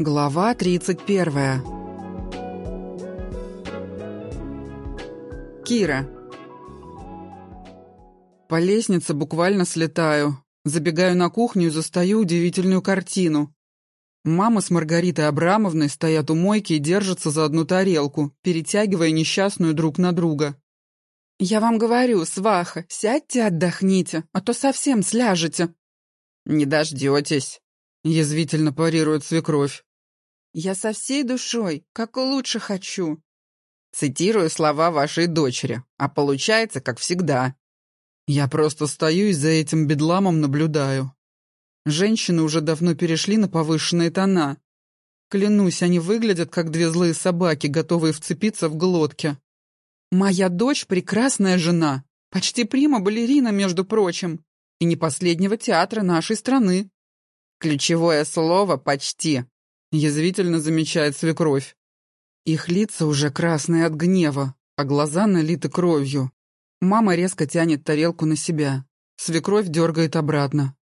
Глава 31. Кира. По лестнице буквально слетаю. Забегаю на кухню и застаю удивительную картину. Мама с Маргаритой Абрамовной стоят у мойки и держатся за одну тарелку, перетягивая несчастную друг на друга. «Я вам говорю, сваха, сядьте отдохните, а то совсем сляжете». «Не дождетесь», — язвительно парирует свекровь. Я со всей душой, как лучше хочу. Цитирую слова вашей дочери, а получается, как всегда. Я просто стою и за этим бедламом наблюдаю. Женщины уже давно перешли на повышенные тона. Клянусь, они выглядят, как две злые собаки, готовые вцепиться в глотки. Моя дочь — прекрасная жена, почти прима-балерина, между прочим, и не последнего театра нашей страны. Ключевое слово «почти». Язвительно замечает свекровь. Их лица уже красные от гнева, а глаза налиты кровью. Мама резко тянет тарелку на себя. Свекровь дергает обратно.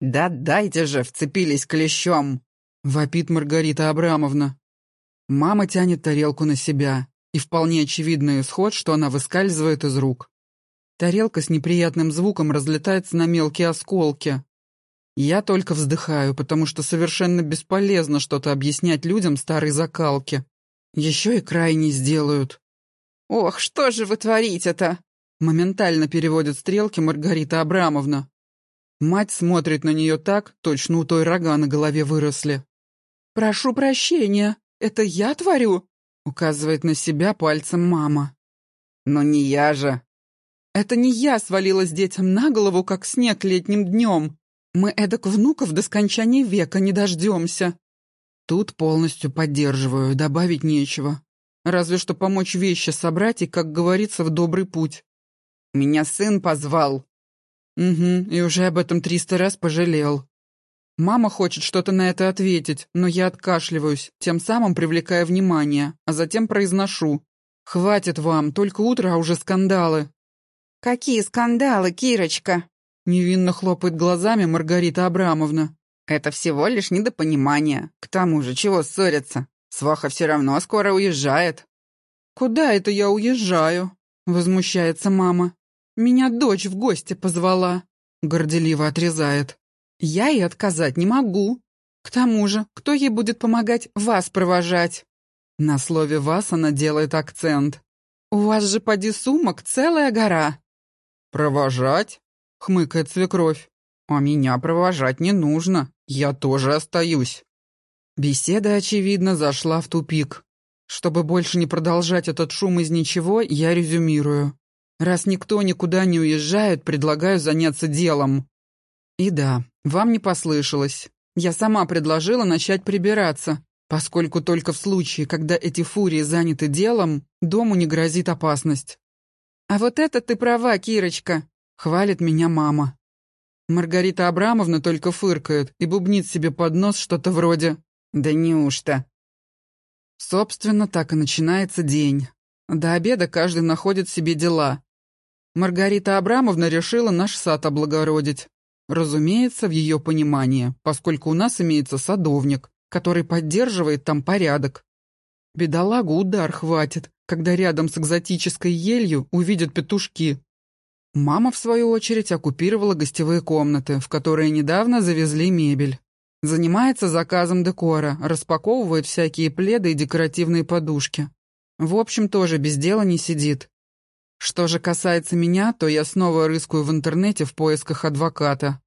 «Да дайте же, вцепились клещом!» — вопит Маргарита Абрамовна. Мама тянет тарелку на себя, и вполне очевидный исход, что она выскальзывает из рук. Тарелка с неприятным звуком разлетается на мелкие осколки, я только вздыхаю, потому что совершенно бесполезно что-то объяснять людям старой закалки. Еще и крайне сделают. «Ох, что же вы творите-то?» Моментально переводит стрелки Маргарита Абрамовна. Мать смотрит на нее так, точно у той рога на голове выросли. «Прошу прощения, это я творю?» Указывает на себя пальцем мама. «Но не я же!» «Это не я свалилась детям на голову, как снег летним днем. Мы эдак внуков до скончания века не дождемся. Тут полностью поддерживаю, добавить нечего. Разве что помочь вещи собрать и, как говорится, в добрый путь. Меня сын позвал. Угу, и уже об этом триста раз пожалел. Мама хочет что-то на это ответить, но я откашливаюсь, тем самым привлекая внимание, а затем произношу. «Хватит вам, только утро, а уже скандалы». «Какие скандалы, Кирочка?» Невинно хлопает глазами Маргарита Абрамовна. Это всего лишь недопонимание. К тому же, чего ссориться? Сваха все равно скоро уезжает. Куда это я уезжаю? Возмущается мама. Меня дочь в гости позвала. Горделиво отрезает. Я ей отказать не могу. К тому же, кто ей будет помогать вас провожать? На слове «вас» она делает акцент. У вас же поди сумок целая гора. Провожать? Хмыкает свекровь. «А меня провожать не нужно, я тоже остаюсь». Беседа, очевидно, зашла в тупик. Чтобы больше не продолжать этот шум из ничего, я резюмирую. Раз никто никуда не уезжает, предлагаю заняться делом. И да, вам не послышалось. Я сама предложила начать прибираться, поскольку только в случае, когда эти фурии заняты делом, дому не грозит опасность. «А вот это ты права, Кирочка!» Хвалит меня мама. Маргарита Абрамовна только фыркает и бубнит себе под нос что-то вроде «Да неужто?» Собственно, так и начинается день. До обеда каждый находит себе дела. Маргарита Абрамовна решила наш сад облагородить. Разумеется, в ее понимании, поскольку у нас имеется садовник, который поддерживает там порядок. Бедолагу удар хватит, когда рядом с экзотической елью увидят петушки. Мама, в свою очередь, оккупировала гостевые комнаты, в которые недавно завезли мебель. Занимается заказом декора, распаковывает всякие пледы и декоративные подушки. В общем, тоже без дела не сидит. Что же касается меня, то я снова рыскаю в интернете в поисках адвоката.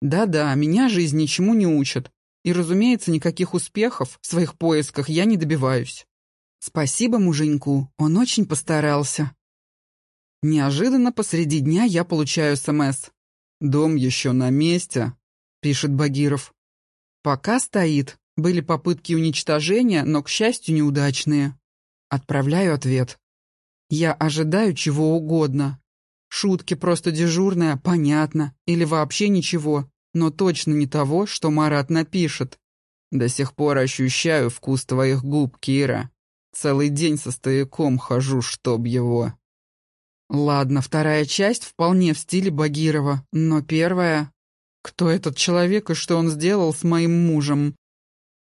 Да-да, меня жизнь ничему не учит. И, разумеется, никаких успехов в своих поисках я не добиваюсь. Спасибо муженьку, он очень постарался. Неожиданно посреди дня я получаю СМС. «Дом еще на месте», — пишет Багиров. «Пока стоит. Были попытки уничтожения, но, к счастью, неудачные». Отправляю ответ. Я ожидаю чего угодно. Шутки просто дежурная, понятно, или вообще ничего, но точно не того, что Марат напишет. До сих пор ощущаю вкус твоих губ, Кира. Целый день со стояком хожу, чтоб его. Ладно, вторая часть вполне в стиле Багирова, но первая... Кто этот человек и что он сделал с моим мужем?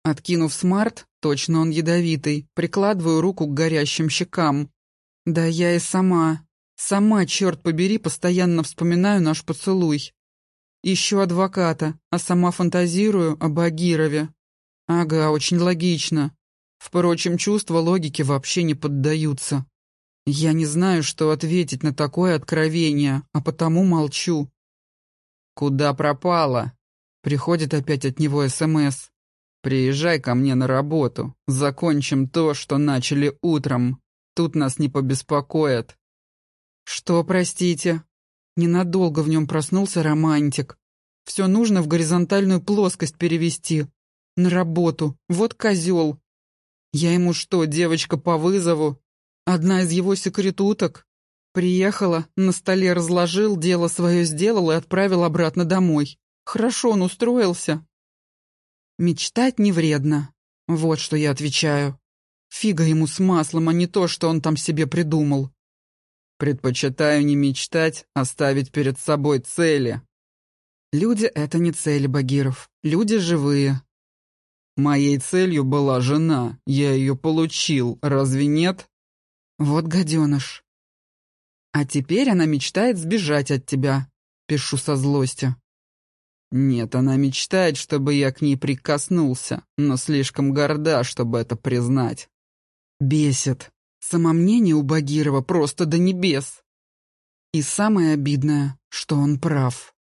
Откинув смарт, точно он ядовитый, прикладываю руку к горящим щекам. Да я и сама, сама, черт побери, постоянно вспоминаю наш поцелуй. Ищу адвоката, а сама фантазирую о Багирове. Ага, очень логично. Впрочем, чувства логики вообще не поддаются. Я не знаю, что ответить на такое откровение, а потому молчу. «Куда пропала?» Приходит опять от него СМС. «Приезжай ко мне на работу. Закончим то, что начали утром. Тут нас не побеспокоят». «Что, простите?» Ненадолго в нем проснулся романтик. Все нужно в горизонтальную плоскость перевести. На работу. Вот козел. Я ему что, девочка по вызову? Одна из его секретуток? Приехала, на столе разложил, дело свое сделал и отправил обратно домой. Хорошо он устроился. Мечтать не вредно. Вот что я отвечаю. Фига ему с маслом, а не то, что он там себе придумал. Предпочитаю не мечтать, а ставить перед собой цели. Люди — это не цели, Багиров. Люди живые. Моей целью была жена. Я ее получил. Разве нет? Вот гаденыш. А теперь она мечтает сбежать от тебя. Пишу со злостью. Нет, она мечтает, чтобы я к ней прикоснулся, но слишком горда, чтобы это признать. Бесит. Самомнение у Багирова просто до небес. И самое обидное, что он прав.